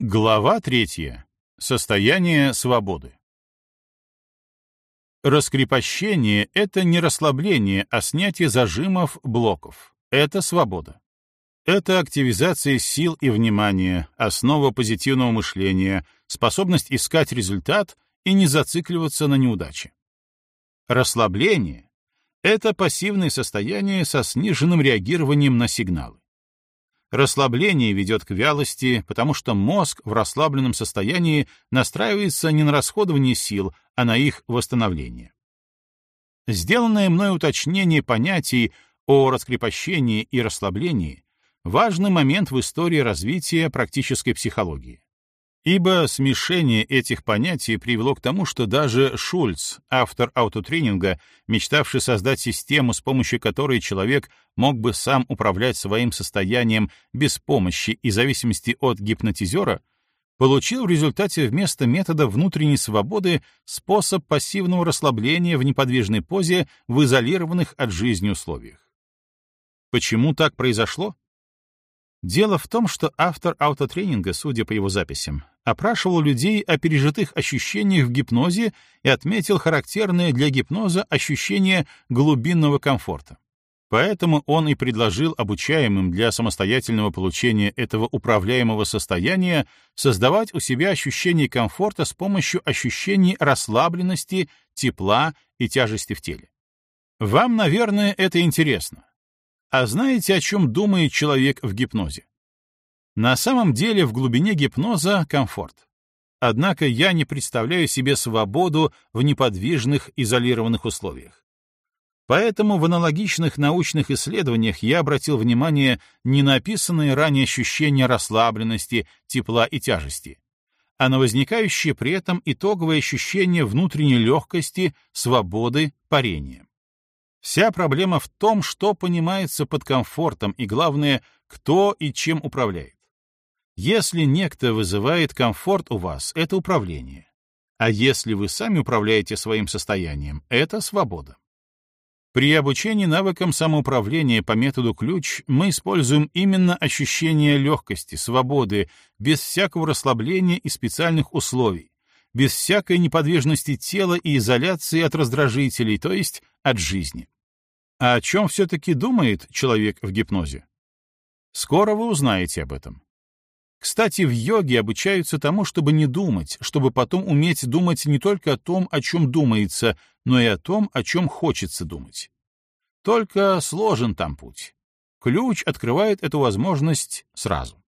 Глава третья. Состояние свободы. Раскрепощение — это не расслабление, а снятие зажимов, блоков. Это свобода. Это активизация сил и внимания, основа позитивного мышления, способность искать результат и не зацикливаться на неудаче. Расслабление — это пассивное состояние со сниженным реагированием на сигналы. Расслабление ведет к вялости, потому что мозг в расслабленном состоянии настраивается не на расходование сил, а на их восстановление. Сделанное мной уточнение понятий о раскрепощении и расслаблении — важный момент в истории развития практической психологии. Ибо смешение этих понятий привело к тому, что даже Шульц, автор аутотренинга, мечтавший создать систему, с помощью которой человек мог бы сам управлять своим состоянием без помощи и зависимости от гипнотизера, получил в результате вместо метода внутренней свободы способ пассивного расслабления в неподвижной позе в изолированных от жизни условиях. Почему так произошло? Дело в том, что автор аутотренинга, судя по его записям, опрашивал людей о пережитых ощущениях в гипнозе и отметил характерное для гипноза ощущение глубинного комфорта. Поэтому он и предложил обучаемым для самостоятельного получения этого управляемого состояния создавать у себя ощущение комфорта с помощью ощущений расслабленности, тепла и тяжести в теле. Вам, наверное, это интересно. А знаете, о чем думает человек в гипнозе? На самом деле в глубине гипноза комфорт. Однако я не представляю себе свободу в неподвижных, изолированных условиях. Поэтому в аналогичных научных исследованиях я обратил внимание не на описанные ранее ощущения расслабленности, тепла и тяжести, а на возникающее при этом итоговое ощущение внутренней легкости, свободы, парения. Вся проблема в том, что понимается под комфортом и, главное, кто и чем управляет. Если некто вызывает комфорт у вас, это управление. А если вы сами управляете своим состоянием, это свобода. При обучении навыкам самоуправления по методу ключ мы используем именно ощущение легкости, свободы, без всякого расслабления и специальных условий, без всякой неподвижности тела и изоляции от раздражителей, то есть от жизни. А о чем все-таки думает человек в гипнозе? Скоро вы узнаете об этом. Кстати, в йоге обучаются тому, чтобы не думать, чтобы потом уметь думать не только о том, о чем думается, но и о том, о чем хочется думать. Только сложен там путь. Ключ открывает эту возможность сразу.